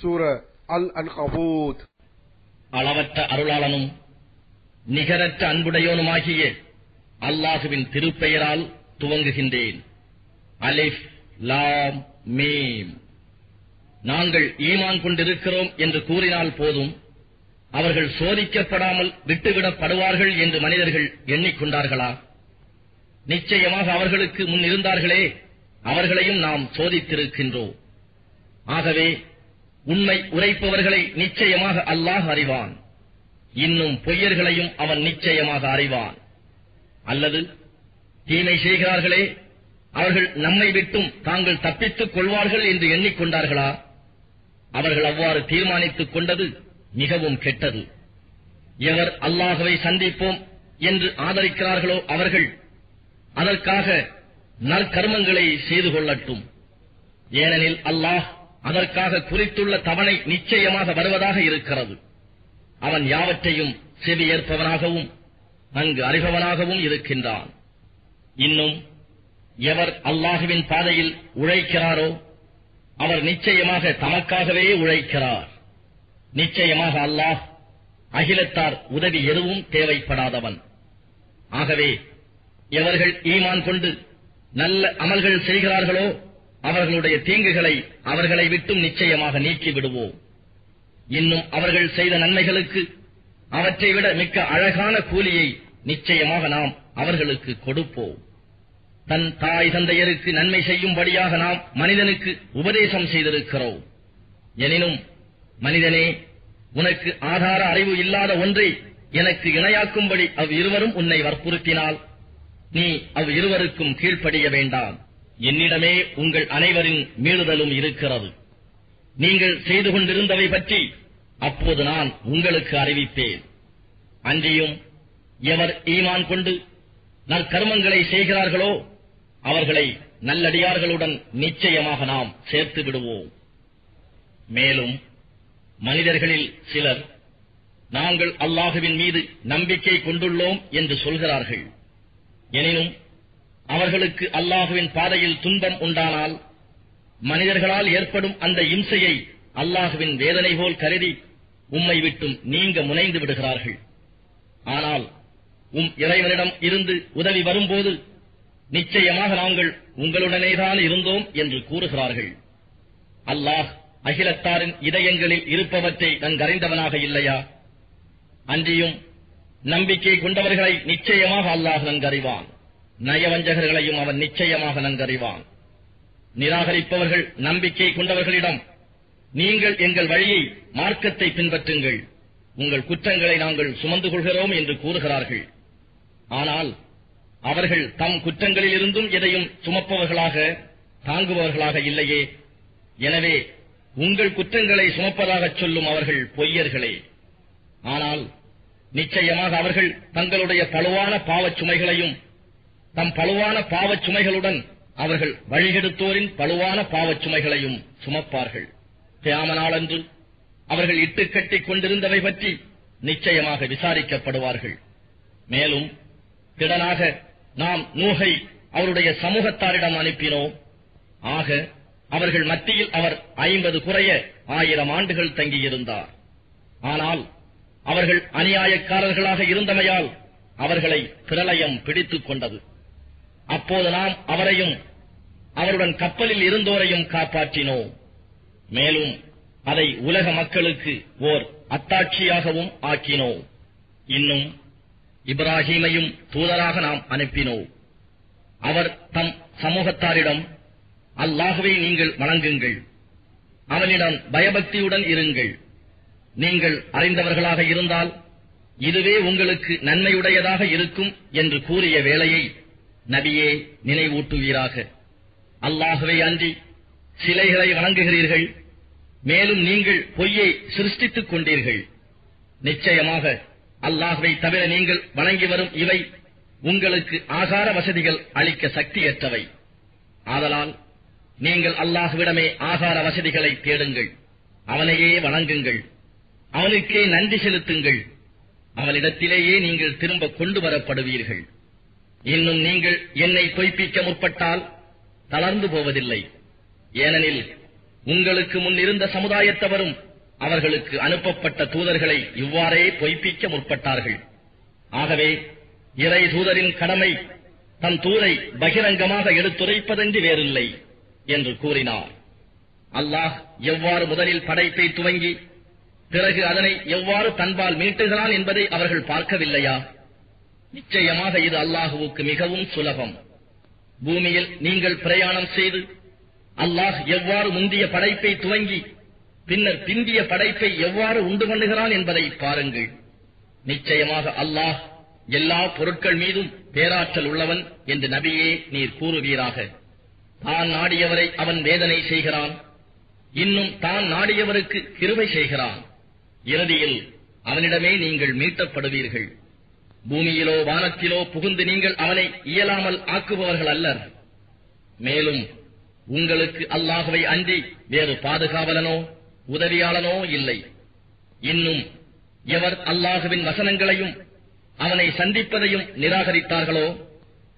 சூர அல் அன்கபூத் அளவற்ற அருளாளனும் நிகரற்ற அன்புடையோனுமாகிய அல்லாஹுவின் திருப்பெயரால் துவங்குகின்றேன். அலிஃப் லாம் மீம். நாங்கள் ஈமான் கொண்டிருக்கிறோம் என்று கூறினால் போதும் அவர்கள் சோதிக்கப்படாமல் விட்டுவிடப்படுவார்கள் என்று மனிதர்கள் எண்ணிக்கொண்டார்களா? நிச்சயமாக அவர்களுக்கு முன் இருந்தார்களே அவர்களையும் நாம் சோதித்திருக்கின்றோம். ஆகவே உண்மை உரைப்பவர்களை நிச்சயமாக அல்லாஹ் அறிவான். இன்னும் பொய்யர்களையும் அவன் நிச்சயமாக அறிவான். அல்லது தீமை செய்கிறார்களே அவர்கள் நம்மை விட்டும் தாங்கள் தப்பித்துக் கொள்வார்கள் என்று எண்ணிக்கொண்டார்களா? அவர்கள் அவ்வாறு தீர்மானித்துக் கொண்டது மிகவும் கெட்டது. எவர் அல்லாஹுவை சந்திப்போம் என்று ஆதரிக்கிறார்களோ அவர்கள் அதற்காக நற்கர்மங்களை செய்து கொள்ளட்டும். ஏனெனில் அல்லாஹ் அதற்காக குறித்துள்ள தவணை நிச்சயமாக வருவதாக இருக்கிறது. அவன் யாவற்றையும் செவியேற்பவனாகவும் நன்கு அறிபவனாகவும் இருக்கின்றான். இன்னும் எவர் அல்லாஹுவின் பாதையில் உழைக்கிறாரோ அவர் நிச்சயமாக தமக்காகவே உழைக்கிறார். நிச்சயமாக அல்லாஹ் அகிலத்தார் உதவி எதுவும் தேவைப்படாதவன். ஆகவே எவர்கள் ஈமான் கொண்டு நல்ல அமல்கள் செய்கிறார்களோ அவர்களுடைய தீங்குகளை அவர்களை விட்டும் நிச்சயமாக நீக்கிவிடுவோம். இன்னும் அவர்கள் செய்த நன்மைகளுக்கு அவற்றை விட மிக்க அழகான கூலியை நிச்சயமாக நாம் அவர்களுக்கு கொடுப்போம். தன் தாய் தந்தையருக்கு நன்மை செய்யும்படியாக நாம் மனிதனுக்கு உபதேசம் செய்திருக்கிறோம். எனினும் மனிதனே உனக்கு ஆதார அறிவு இல்லாத ஒன்றை எனக்கு இணையாக்கும்படி அவ் இருவரும் உன்னை வற்புறுத்தினால் நீ அவ் இருவருக்கும் கீழ்ப்படிய வேண்டாம். என்னிடமே உங்கள் அனைவரின் மீறுதலும் இருக்கிறது. நீங்கள் செய்து கொண்டிருந்தவை பற்றி அப்போது நான் உங்களுக்கு அறிவிப்பேன். அன்றியும் எவர் ஈமான் கொண்டு நற்கர்மங்களை செய்கிறார்களோ அவர்களை நல்லடியார்களுடன் நிச்சயமாக நாம் சேர்த்து விடுவோம். மேலும் மனிதர்களில் சிலர் நாங்கள் அல்லாஹுவின் மீது நம்பிக்கை கொண்டுள்ளோம் என்று சொல்கிறார்கள். எனினும் அவர்களுக்கு அல்லாஹுவின் பாதையில் துன்பம் உண்டானால் மனிதர்களால் ஏற்படும் அந்த இம்சையை அல்லாஹுவின் வேதனை போல் கருதி உம்மை விட்டும் நீங்க முனைந்து விடுகிறார்கள். ஆனால் உம் இறைவனிடம் இருந்து உதவி வரும்போது நிச்சயமாக நாங்கள் உங்களுடனேதான் இருந்தோம் என்று கூறுகிறார்கள். அல்லாஹ் அகிலத்தாரின் இதயங்களில் இருப்பவற்றை நன்கறிந்தவனாக இல்லையா? அன்றியும் நம்பிக்கை கொண்டவர்களை நிச்சயமாக அல்லாஹ் நன்கறிவான். நயவஞ்சகர்களையும் அவன் நிச்சயமாக நன்கறிவான். நிராகரிப்பவர்கள் நம்பிக்கை கொண்டவர்களிடம் நீங்கள் எங்கள் வழியை மார்க்கத்தை பின்பற்றுங்கள். உங்கள் குற்றங்களை நாங்கள் சுமந்து கொள்கிறோம் என்று கூறுகிறார்கள். ஆனால் அவர்கள் தம் குற்றங்களிலிருந்தும் எதையும் சுமப்பவர்களாக தாங்குபவர்களாக இல்லையே. எனவே உங்கள் குற்றங்களை சுமப்பதாகச் சொல்லும் அவர்கள் பொய்யர்களே. ஆனால் நிச்சயமாக அவர்கள் தங்களுடைய பழுவான பாவச் சுமைகளையும் தம் பழுவான பாவச் சுமைகளுடன் அவர்கள் வழிகெடுத்தோரின் பழுவான பாவச் சுமைகளையும் சுமப்பார்கள். தியாமனாளன்று அவர்கள் இட்டுக்கட்டிக் கொண்டிருந்தவை பற்றி நிச்சயமாக விசாரிக்கப்படுவார்கள். மேலும் திடனாக நாம் நூகை அவருடைய சமூகத்தாரிடம் அனுப்பினோம். ஆக அவர்கள் மத்தியில் அவர் ஐம்பது குறைய ஆயிரம் ஆண்டுகள் தங்கியிருந்தார். ஆனால் அவர்கள் அநியாயக்காரர்களாக இருந்தமையால் அவர்களை பிரளயம் பிடித்துக் கொண்டது. அப்போது நாம் அவரையும் அவருடன் கப்பலில் இருந்தோரையும் காப்பாற்றினோம். மேலும் அதை உலக மக்களுக்கு ஓர் அத்தாட்சியாகவும் ஆக்கினோம். இன்னும் இப்ராஹீமையும் தூதராக நாம் அனுப்பினோம். அவர் தம் சமூகத்தாரிடம் அல்லாகவே நீங்கள் வணங்குங்கள். அவனிடம் பயபக்தியுடன் இருங்கள். நீங்கள் அறிந்தவர்களாக இருந்தால் இதுவே உங்களுக்கு நன்மையுடையதாக இருக்கும் என்று கூறிய வேளையை நபியே நினைவூட்டுவீராக. அல்லாகவே அன்றி சிலைகளை வணங்குகிறீர்கள். மேலும் நீங்கள் பொய்யை சிருஷ்டித்துக் கொண்டீர்கள். நிச்சயமாக அல்லாஹுவை தவிர நீங்கள் வணங்கி வரும் இவை உங்களுக்கு ஆகார வசதிகள் அளிக்க சக்தியற்றவை. ஆதலால் நீங்கள் அல்லாஹுவிடமே ஆகார வசதிகளை தேடுங்கள். அவனையே வணங்குங்கள். அவனுக்கே நன்றி செலுத்துங்கள். அவனிடத்திலேயே நீங்கள் திரும்ப கொண்டு வரப்படுவீர்கள். இன்னும் நீங்கள் என்னை பொய்ப்பிக்க முற்பட்டால் தளர்ந்து போவதில்லை. ஏனெனில் உங்களுக்கு முன் இருந்த சமுதாயத்தவரும் அவர்களுக்கு அனுப்பப்பட்ட தூதர்களை இவ்வாறே பொய்ப்பிக்க முற்பட்டார்கள். ஆகவே இறை தூதரின் கடமை தன் தூரை பகிரங்கமாக எடுத்துரைப்பதென்று வேறில்லை என்று கூறினார். அல்லாஹ் எவ்வாறு முதலில் படைப்பை துவங்கி பிறகு அதனை எவ்வாறு தன்பால் மீட்டுகிறான் என்பதை அவர்கள் பார்க்கவில்லையா? நிச்சயமாக இது அல்லாஹுவுக்கு மிகவும் சுலபம். பூமியில் நீங்கள் பிரயாணம் செய்து அல்லாஹ் எவ்வாறு முந்திய படைப்பை துவங்கி பின்னர் பிந்திய படைப்பை எவ்வாறு உண்டு பண்ணுகிறான் என்பதை பாருங்கள். நிச்சயமாக அல்லாஹ் எல்லா பொருட்கள் மீதும் பேராற்றல் உள்ளவன் என்று நபியே நீர் கூறுவீராக. தான் நாடியவரை அவன் வேதனை செய்கிறான். இன்னும் தான் நாடியவருக்கு கிருவை செய்கிறான். இறுதியில் அவனிடமே நீங்கள் மீட்டப்படுவீர்கள். பூமியிலோ வானத்திலோ புகுந்து நீங்கள் அவனை இயலாமல் ஆக்குபவர்கள் அல்லர். மேலும் உங்களுக்கு அல்லாஹுவை அன்றி வேறு பாதுகாவலனோ உதவியாளனோ இல்லை. இன்னும் எவர் அல்லாஹுவின் வசனங்களையும் அவனை சந்திப்பதையும் நிராகரித்தார்களோ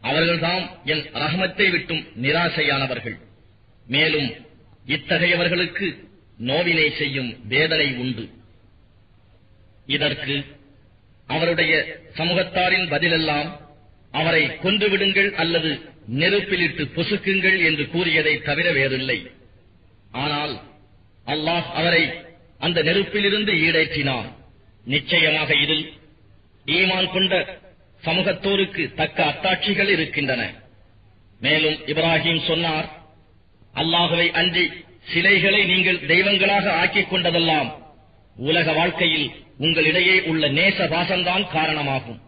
அவர்கள்தாம் என் ரஹமத்தை விட்டும் நிராசையானவர்கள். மேலும் இத்தகையவர்களுக்கு நோவினை செய்யும் வேதனை உண்டு. இதற்கு அவருடைய சமூகத்தாரின் பதிலெல்லாம் அவரை கொன்றுவிடுங்கள் அல்லது நெருப்பிலிட்டு பொசுக்குங்கள் என்று கூறியதை தவிர வேறில்லை. ஆனால் அல்லாஹ் அவரை அந்த நெருப்பிலிருந்து ஈடேற்றினான். நிச்சயமாக இதில் ஈமான் கொண்ட சமூகத்தோருக்கு தக்க அத்தாட்சிகள் இருக்கின்றன. மேலும் இப்ராஹிம் சொன்னார் அல்லாஹுவை அன்றி சிலைகளை நீங்கள் தெய்வங்களாக ஆக்கிக் கொண்டதெல்லாம் உலக வாழ்க்கையில் உங்களிடையே உள்ள நேச பாசம்தான் காரணமாகும்.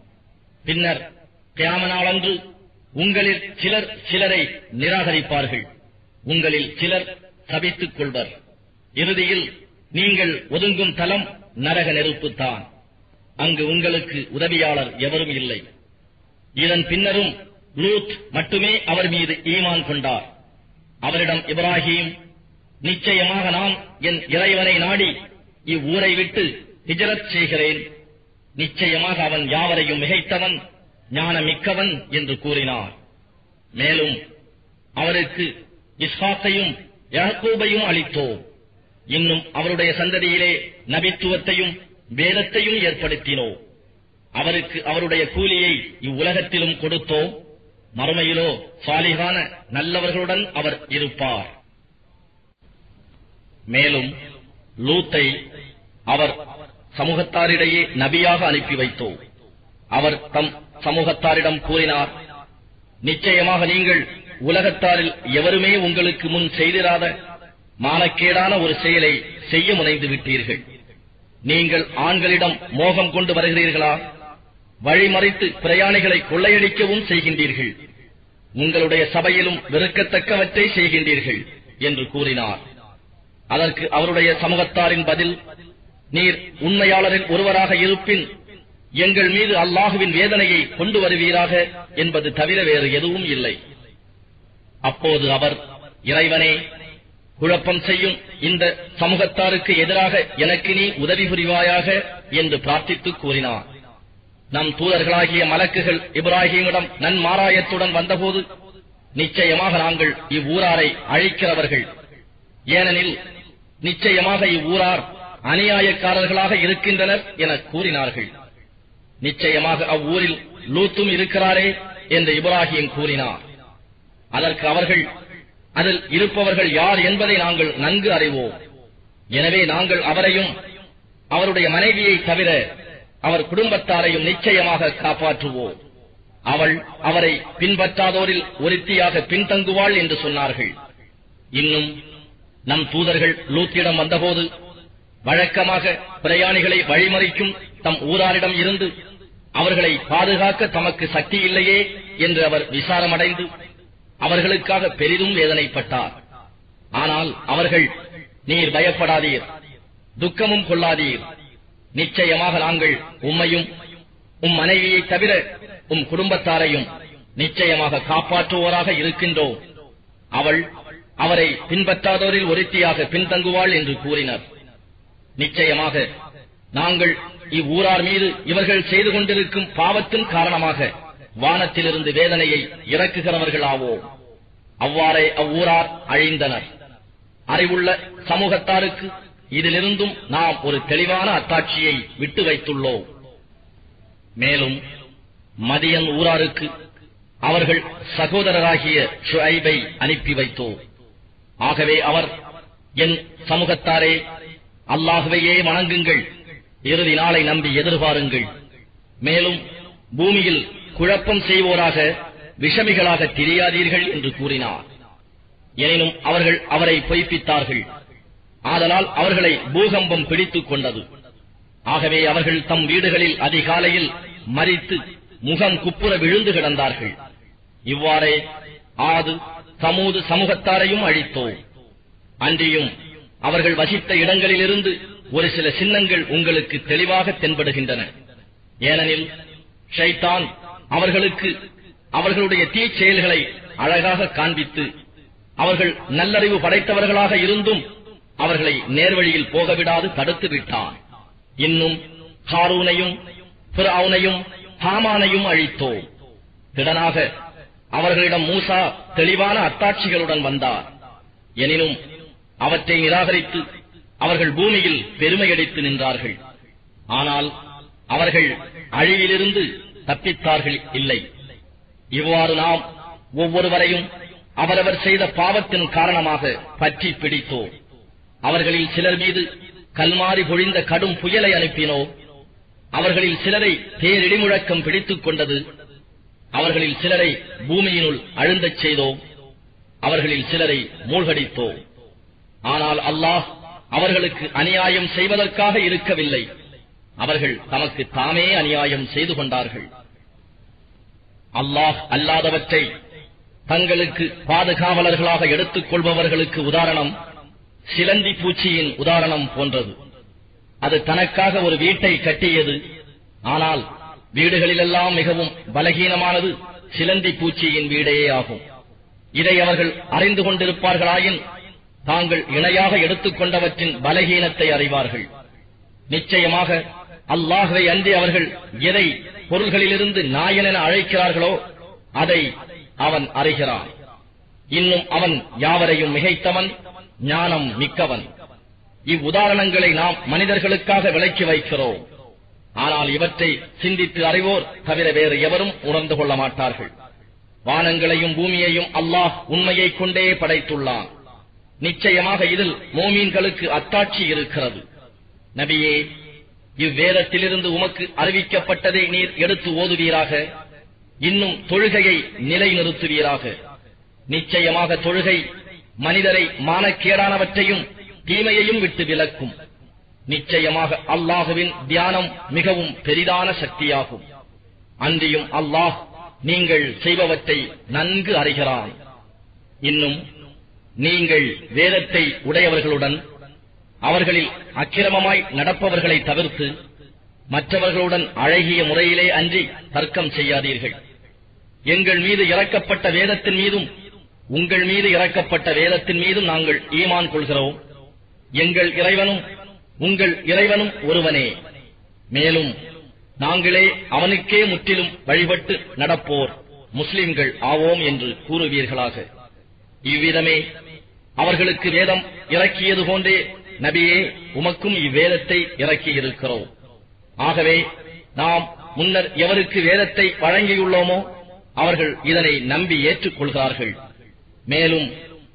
பின்னர் கியாமனாளன்று உங்களில் சிலர் சிலரை நிராகரிப்பார்கள். உங்களில் சிலர் சபித்துக் கொள்வர். இறுதியில் நீங்கள் ஒதுங்கும் தலம் நரக நெருப்புத்தான் அங்கு உங்களுக்கு உதவியாளர் எவரும் இல்லை. இதன் பின்னரும் லூத் மட்டுமே அவர் மீது ஈமான் கொண்டார். அவரிடம் இப்ராஹிம் நிச்சயமாக நாம் என் இறைவனை நாடி இவ்வூரை விட்டு ஹிஜரத் செய்கிறேன். நிச்சயமாக அவன் யாவரையும் மிகைத்தவன் ஞானமிக்கவன் என்று கூறினார். மேலும் அவருக்கு இஸ்ஹாத்தையும் யாக்கூபையும் அளித்தோம். இன்னும் அவருடைய சந்ததியிலே நபித்துவத்தையும் வேதத்தையும் ஏற்படுத்தினோம். அவருக்கு அவருடைய கூலியை இவ்வுலகத்திலும் கொடுத்தோம். மறுமையிலோ சாலிகான நல்லவர்களுடன் அவர் இருப்பார். மேலும் லூத்தை அவர் சமூகத்தாரிடையே நபியாக அனுப்பி வைத்தோம் அவர் தம் சமூகத்தாரிடம் கூறினார் நிச்சயமாக நீங்கள் உலகத்தாரில் எவருமே உங்களுக்கு முன் செய்திராத மானக்கேடான ஒரு செயலை செய்ய முனைந்து விட்டீர்கள். நீங்கள் ஆண்களிடம் மோகம் கொண்டு வருகிறீர்களா? வழிமறைத்து பிரயாணிகளை கொள்ளையடிக்கவும் செய்கின்றீர்கள். உங்களுடைய சபையிலும் வெறுக்கத்தக்கவற்றை செய்கின்றீர்கள் என்று கூறினார். அதற்கு அவருடைய சமூகத்தாரின் பதில் நீர் உண்மையாளரில் ஒருவராக இருப்பின் எங்கள் மீது அல்லாஹுவின் வேதனையை கொண்டு வருவீராக என்பது தவிர வேறு எதுவும் இல்லை. அப்போது அவர் இறைவனே குழப்பம் செய்யும் இந்த சமூகத்தாருக்கு எதிராக எனக்கு நீ உதவி புரிவாயாக என்று பிரார்த்தித்து கூறினார். நம் தூதர்களாகிய மலக்குகள் இப்ராஹிமிடம் நன்மாராயத்துடன் வந்தபோது நிச்சயமாக நாங்கள் இவ்வூராரை அழிக்கிறவர்கள். ஏனெனில் நிச்சயமாக இவ்வூரார் அநியாயக்காரர்களாக இருக்கின்றனர் என கூறினார்கள். நிச்சயமாக அவ்வூரில் லூத்தும் இருக்கிறாரே என்று இப்ராஹிம் கூறினார். அதற்கு அவர்கள் அதில் இருப்பவர்கள் யார் என்பதை நாங்கள் நன்கு அறிவோம். எனவே நாங்கள் அவரையும் அவருடைய மனைவியை தவிர அவர் குடும்பத்தாரையும் நிச்சயமாக காப்பாற்றுவோம். அவள் அவரை பின்பற்றாதோரில் ஒருத்தியாக பின்தங்குவாள் என்று சொன்னார்கள். இன்னும் நம் தூதர்கள் லூத்திடம் வந்தபோது வழக்கமாக பிரயாணிகளை வழிமறிக்கும் தம் ஊராரிடம் இருந்து அவர்களை பாதுகாக்க தமக்கு சக்தி இல்லையே என்று அவர் விசாரமடைந்து அவர்களுக்காக பெரிதும் வேதனைப்பட்டார். ஆனால் அவர்கள் நீர் பயப்படாதீர் துக்கமும் கொள்ளாதீர். நிச்சயமாக நாங்கள் உம்மையும் உம் மனைவியை தவிர உம் குடும்பத்தாரையும் நிச்சயமாக காப்பாற்றுவோராக இருக்கின்றோம். அவள் அவரை பின்பற்றாதோரில் ஒருத்தியாக பின்தங்குவாள் என்று கூறினர். நிச்சயமாக நாங்கள் இவ்வூரார் மீது இவர்கள் செய்து கொண்டிருக்கும் பாவத்தின் காரணமாக வானத்திலிருந்து வேதனையை இறக்குகிறவர்கள் ஆவோம் அவ்வாறே அவ்வூரார் அழிந்தனர். அறிவுள்ள சமூகத்தாருக்கு இதிலிருந்தும் நாம் ஒரு தெளிவான அத்தாட்சியை விட்டு வைத்துள்ளோம். மேலும் மதியன் ஊராருக்கு அவர்கள் சகோதரராகிய ஷுஐபை அனுப்பி வைத்தோம். ஆகவே அவர் என் சமூகத்தாரே அல்லாகவையே வணங்குங்கள். இறுதி நாளை நம்பி எதிர்பாருங்கள். மேலும் பூமியில் குழப்பம் செய்வோராக விஷமிகளாக தெரியாதீர்கள் என்று கூறினார். எனினும் அவர்கள் அவரை பொய்ப்பித்தார்கள். ஆதலால் அவர்களை பூகம்பம் பிடித்துக் கொண்டது. ஆகவே அவர்கள் தம் வீடுகளில் அதிகாலையில் மறித்து முகம் குப்புற விழுந்து கிடந்தார்கள். இவ்வாறே ஆது சமூது சமூகத்தாரையும் அழித்தோம். அன்றியும் அவர்கள் வசித்த இடங்களிலிருந்து ஒரு சில சின்னங்கள் உங்களுக்கு தெளிவாக தென்படுகின்றன. ஏனெனில் ஷைத்தான் அவர்களுக்கு அவர்களுடைய தீச் செயல்களை அழகாக காண்பித்து அவர்கள் நல்லறிவு படைத்தவர்களாக இருந்தும் அவர்களை நேர்வழியில் போகவிடாது தடுத்து விட்டான். இன்னும் ஹாரூனையும் பிறவுனையும் ஹாமானையும் அழித்தோம். திடனாக அவர்களிடம் மூசா தெளிவான அத்தாட்சிகளுடன் வந்தார். எனினும் அவற்றை நிராகரித்து அவர்கள் பூமியில் பெருமையடித்து நின்றார்கள். ஆனால் அவர்கள் அழிவிலிருந்து தப்பித்தார்கள் இல்லை. இவ்வாறு நாம் ஒவ்வொருவரையும் அவரவர் செய்த பாவத்தின் காரணமாக பற்றி பிடித்தோம். அவர்களில் சிலர் மீது கல்மாறி பொழிந்த கடும் புயலை அனுப்பினோ அவர்களில் சிலரை பேரிடிமுழக்கம் பிடித்துக் கொண்டது. அவர்களில் சிலரை பூமியினுள் அழுந்தச் செய்தோம். அவர்களில் சிலரை மூழ்கடித்தோம். ஆனால் அல்லாஹ் அவர்களுக்கு அநியாயம் செய்வதற்காக இருக்கவில்லை. அவர்கள் தமக்கு தாமே அநியாயம் செய்து கொண்டார்கள். அல்லாஹ் அல்லாதவற்றை தங்களுக்கு பாதுகாவலர்களாக எடுத்துக் கொள்பவர்களுக்கு உதாரணம் சிலந்தி பூச்சியின் உதாரணம் போன்றது. அது தனக்காக ஒரு வீட்டை கட்டியது. ஆனால் வீடுகளிலெல்லாம் மிகவும் பலகீனமானது சிலந்தி பூச்சியின் வீடே ஆகும். இதை அவர்கள் அறிந்து கொண்டிருப்பார்களாயின் தாங்கள் இணையாக எடுத்துக்கொண்டவற்றின் பலகீனத்தை அறிவார்கள். நிச்சயமாக அல்லாஹுவை அன்றி அவர்கள் எதை பொருள்களிலிருந்து நாயன் என அழைக்கிறார்களோ அதை அவன் அறிகிறான். இன்னும் அவன் யாவரையும் மிகைத்தவன் ஞானம் மிக்கவன். இவ்வுதாரணங்களை நாம் மனிதர்களுக்காக விளக்கி வைக்கிறோம். ஆனால் இவற்றை சிந்தித்து அறிவோர் தவிர வேறு எவரும் உணர்ந்து கொள்ள மாட்டார்கள். வானங்களையும் பூமியையும் அல்லாஹ் உண்மையைக் கொண்டே படைத்துள்ளான். நிச்சயமாக இதில் மோமீன்களுக்கு அத்தாட்சி இருக்கிறது. நபியே இவ்வேதத்திலிருந்து உமக்கு அறிவிக்கப்பட்டதை நீர் எடுத்து ஓதுவீராக. இன்னும் தொழுகையை நிலைநிறுத்துவீராக. நிச்சயமாக தொழுகை மனிதரை மானக்கேடானவற்றையும் தீமையையும் விட்டு விலக்கும். நிச்சயமாக அல்லாஹுவின் தியானம் மிகவும் பெரிதான சக்தியாகும். அன்றியும் அல்லாஹ் நீங்கள் செய்பவற்றை நன்கு அறிகிறான். இன்னும் நீங்கள் வேதத்தை உடையவர்களுடன் அவர்களில் அக்கிரமமாய் நடப்பவர்களை தவிர்த்து மற்றவர்களுடன் அழகிய முறையிலே அன்றி தர்க்கம் செய்யாதீர்கள். எங்கள் மீது இறக்கப்பட்ட வேதத்தின் மீதும் உங்கள் மீது இறக்கப்பட்ட வேதத்தின் மீதும் நாங்கள் ஈமான் கொள்கிறோம். எங்கள் இறைவனும் உங்கள் இறைவனும் ஒருவனே. மேலும் நாங்களே அவனுக்கே முற்றிலும் வழிபட்டு நடப்போர் முஸ்லிம்கள் ஆவோம் என்று கூறுவீர்களாக. இவ்விதமே அவர்களுக்கு வேதம் இறக்கியது போன்றே நபியே உமக்கும் இவ்வேதத்தை இறக்கியிருக்கிறோம். ஆகவே நாம் முன்னர் எவருக்கு வேதத்தை வழங்கியுள்ளோமோ அவர்கள் இதனை நம்பி ஏற்றுக்கொள்கிறார்கள். மேலும்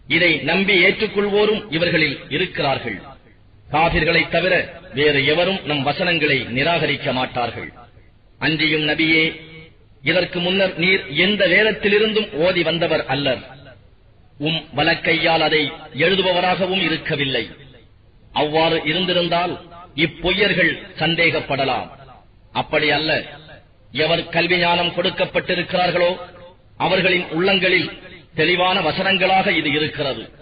இதை நம்பி ஏற்றுக்கொள்வோரும் இவர்களில் இருக்கிறார்கள். காபிர்களைத் தவிர வேறு எவரும் நம் வசனங்களை நிராகரிக்க மாட்டார்கள். அன்றியும் நபியே இதற்கு முன்னர் நீர் எந்த வேதத்திலிருந்தும் ஓதி வந்தவர் அல்லர். உம் வலக்கையால் அதை எழுதுபவராகவும் இருக்கவில்லை. அவ்வாறு இருந்திருந்தால் இப்பொய்யர்கள் சந்தேகப்படலாம். அப்படி அல்ல. எவர் கல்வி ஞானம் கொடுக்கப்பட்டிருக்கிறார்களோ அவர்களின் உள்ளங்களில் தெளிவான வசனங்களாக இது இருக்கிறது.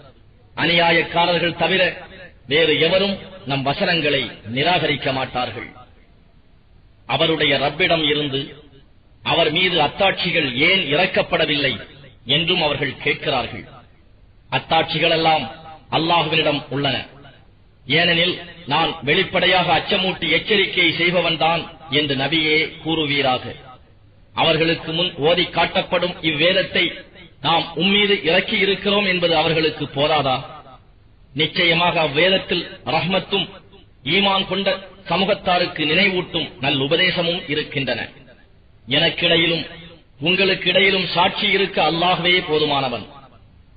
அநியாயக்காரர்கள் தவிர வேறு எவரும் நம் வசனங்களை நிராகரிக்க மாட்டார்கள். அவருடைய ரப்பிடம் இருந்து அவர் மீது அத்தாட்சிகள் ஏன் இறக்கப்படவில்லை என்றும் அவர்கள் கேட்கிறார்கள். அத்தாட்சிகள் எல்லாம் அல்லாஹுவினிடம் உள்ளன. ஏனெனில் நான் வெளிப்படையாக அச்சமூட்டி எச்சரிக்கை செய்பவன்தான் என்று நபியே கூறுவீராக. அவர்களுக்கு முன் ஓதி காட்டப்படும் இவ்வேதத்தை நாம் உம்மீது இறக்கி இருக்கிறோம் என்பது அவர்களுக்கு போதாதா? நிச்சயமாக அவ்வேதத்தில் ரஹ்மத்தும் ஈமான் கொண்ட சமூகத்தாருக்கு நினைவூட்டும் நல் உபதேசமும் இருக்கின்றன. எனக்கிடையிலும் உங்களுக்கு இடையிலும் சாட்சி இருக்க அல்லாகவே போதுமானவன்.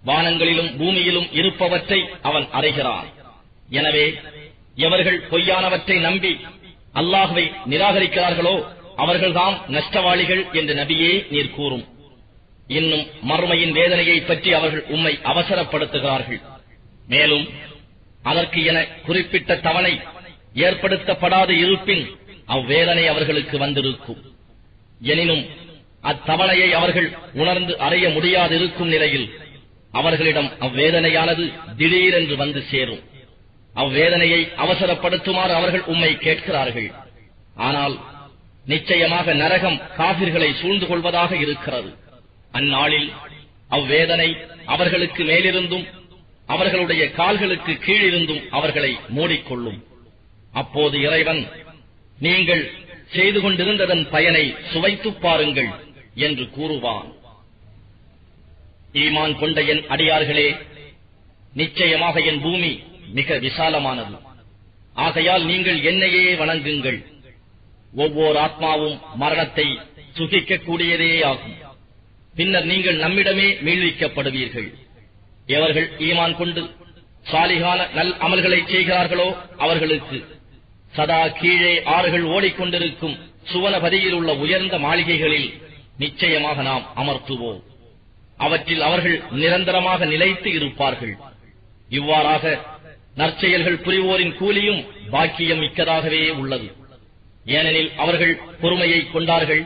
வானங்களிலும் பூமியிலும் இருப்பவற்றை அவன் அறைகிறான். எனவே எவர்கள் பொய்யானவற்றை நம்பி அல்லாஹுவை நிராகரிக்கிறார்களோ அவர்கள்தாம் நஷ்டவாளிகள் என்று நபியே நீர் கூறும். இன்னும் மறுமையின் வேதனையை பற்றி அவர்கள் உம்மை அவசரப்படுத்துகிறார்கள். மேலும் அதற்கு என குறிப்பிட்ட தவணை ஏற்படுத்தப்படாது இருப்பின் அவ்வேதனை அவர்களுக்கு வந்திருக்கும். எனினும் அத்தவணையை அவர்கள் உணர்ந்து அறிய முடியாதிருக்கும் நிலையில் அவர்களிடம் அவ்வேதனையானது திடீரென்று வந்து சேரும். அவ்வேதனையை அவசரப்படுத்துமாறு அவர்கள் உம்மை கேட்கிறார்கள். ஆனால் நிச்சயமாக நரகம் காபிர்களை சூழ்ந்து கொள்வதாக இருக்கிறது. அந்நாளில் அவ்வேதனை அவர்களுக்கு மேலிருந்தும் அவர்களுடைய கால்களுக்கு கீழிருந்தும் அவர்களை மூடிக்கொள்ளும். அப்போது இறைவன் நீங்கள் செய்து கொண்டிருந்ததன் பயனை சுவைத்துப் பாருங்கள் என்று கூறுவான். ஈமான் கொண்ட என் அடியார்களே நிச்சயமாக என் பூமி மிக விசாலமானது. ஆகையால் நீங்கள் என்னையே வணங்குங்கள். ஒவ்வொரு ஆத்மாவும் மரணத்தை சுகிக்கக்கூடியதே ஆகும். பின்னர் நீங்கள் நம்மிடமே மீழ்விக்கப்படுவீர்கள் எவர்கள் ஈமான் கொண்டு சாலிகான நல் அமல்களை செய்கிறார்களோ அவர்களுக்கு சதா கீழே ஆறுகள் ஓடிக்கொண்டிருக்கும் சுவனபதியில் உள்ள உயர்ந்த மாளிகைகளில் நிச்சயமாக நாம் அமர்த்துவோம். அவற்றில் அவர்கள் நிரந்தரமாக நிலைத்து இருப்பார்கள். இவ்வாறாக நற்செயல்கள் புரிவோரின் கூலியும் பாக்கியம் மிக்கதாகவே உள்ளது. ஏனெனில் அவர்கள் பொறுமையை கொண்டார்கள்.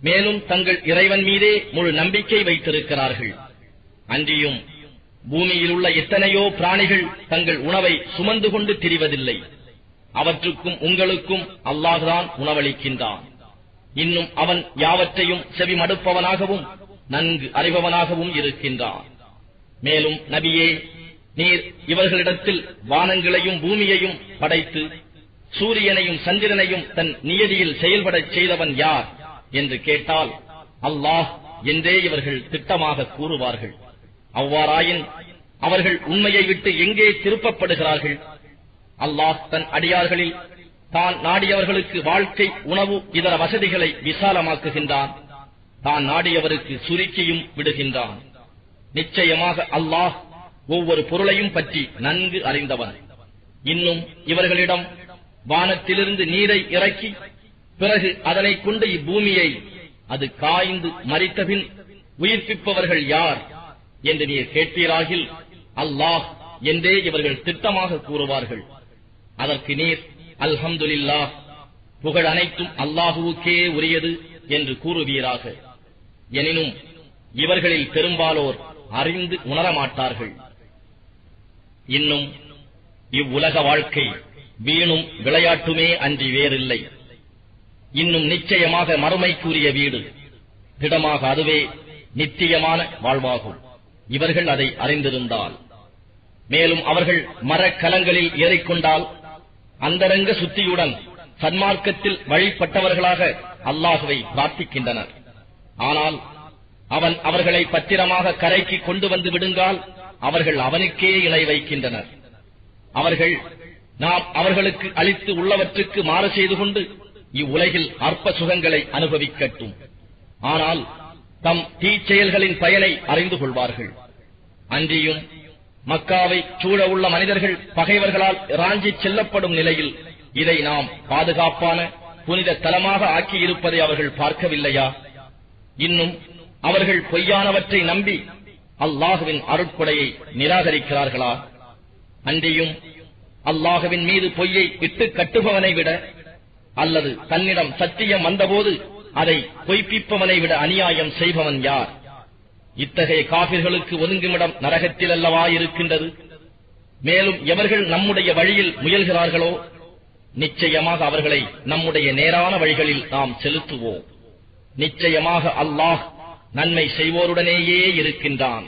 மேலும் தங்கள் இறைவன் மீதே முழு நம்பிக்கை வைத்திருக்கிறார்கள். அன்றியும் பூமியில் உள்ள எத்தனையோ பிராணிகள் தங்கள் உணவை சுமந்து கொண்டு திரிவதில்லை. அவற்றுக்கும் உங்களுக்கும் அல்லாஹுதான் உணவளிக்கின்றான். இன்னும் அவன் யாவற்றையும் செவிமடுப்பவனாகவும் நன்கு அறிபவனாகவும் இருக்கின்றான். மேலும் நபியே நீர் இவர்களிடத்தில் வானங்களையும் பூமியையும் படைத்து சூரியனையும் சந்திரனையும் தன் நியதியில் செயல்படச் செய்தவன் யார் என்று கேட்டால் அல்லாஹ் என்றே இவர்கள் திட்டமாக கூறுவார்கள். அவ்வாறாயின் அவர்கள் உண்மையை விட்டு எங்கே திருப்பப்படுகிறார்கள்? அல்லாஹ் தன் அடியார்களில் தான் நாடியவர்களுக்கு வாழ்க்கை உணவு இதர வசதிகளை விசாலமாக்குகின்றான். தான் நாடியவருக்கு சுருக்கியும் விடுகின்றான். நிச்சயமாக அல்லாஹ் ஒவ்வொரு பொருளையும் பற்றி நன்கு அறிந்தவன். இன்னும் இவர்களிடம் வானத்திலிருந்து நீரை இறக்கி பிறகு அதனை கொண்டு இப்பூமியை அது காய்ந்து மறித்தபின் உயிர்ப்பிப்பவர்கள் யார் என்று நீர் கேட்பீராகில் அல்லாஹ் என்றே இவர்கள் திட்டமாக கூறுவார்கள். அதற்கு நீர் அல்ஹம்துலில்லாஹ் புகழ் அனைத்தும் அல்லாஹுவுக்கே உரியது என்று கூறுவீராக. எனினும் இவர்களில் பெரும்பாலோர் அறிந்து உணரமாட்டார்கள். இன்னும் இவ்வுலக வாழ்க்கை வீணும் விளையாட்டுமே அன்றி வேறில்லை. இன்னும் நிச்சயமாக மறுமைக்குரிய வீடு திடமாக அதுவே நித்தியமான வாழ்வாகும். இவர்கள் அதை அறிந்திருந்தால். மேலும் அவர்கள் மரக்கலங்களில் ஏறிக்கொண்டால் அந்தரங்க சுத்தியுடன் சன்மார்க்கத்தில் வழிபட்டவர்களாக அல்லாஹுவை பிரார்த்திக்கின்றனர். ஆனால் அவன் அவர்களை பத்திரமாக கரைக்கு கொண்டு வந்து விடுங்கால் அவர்கள் அவனுக்கே இணை வைக்கின்றனர். அவர்கள் நாம் அவர்களுக்கு அளித்து உள்ளவற்றுக்கு மாறு செய்து கொண்டு இவ்வுலகில் அற்ப சுகங்களை அனுபவிக்கட்டும். ஆனால் தம் தீச்செயல்களின் பயனை அறிந்து கொள்வார்கள். அன்றியும் மக்காவை சூழ உள்ள மனிதர்கள் பகைவர்களால் ராஞ்சி செல்லப்படும் நிலையில் இதை நாம் பாதுகாப்பான புனித தலமாக ஆக்கியிருப்பதை அவர்கள் பார்க்கவில்லையா? இன்னும் அவர்கள் பொய்யானவற்றை நம்பி அல்லாஹுவின் அருட்கொடையை நிராகரிக்கிறார்களா? அன்றியும் அல்லாஹுவின் மீது பொய்யை இட்டு கட்டுபவனை விட அல்லது தன்னிடம் சத்தியம் வந்தபோது அதை பொய்ப்பிப்பவனை விட அநியாயம் செய்பவன் யார்? இத்தகைய காபிர்களுக்கு ஒதுங்குமிடம் நரகத்தில் அல்லவா இருக்கின்றது? மேலும் எவர்கள் நம்முடைய வழியில் முயல்கிறார்களோ நிச்சயமாக அவர்களை நம்முடைய நேரான வழிகளில் நாம் செலுத்துவோம். நிச்சயமாக அல்லாஹ் நன்மை செய்வோருடனேயே இருக்கின்றான்.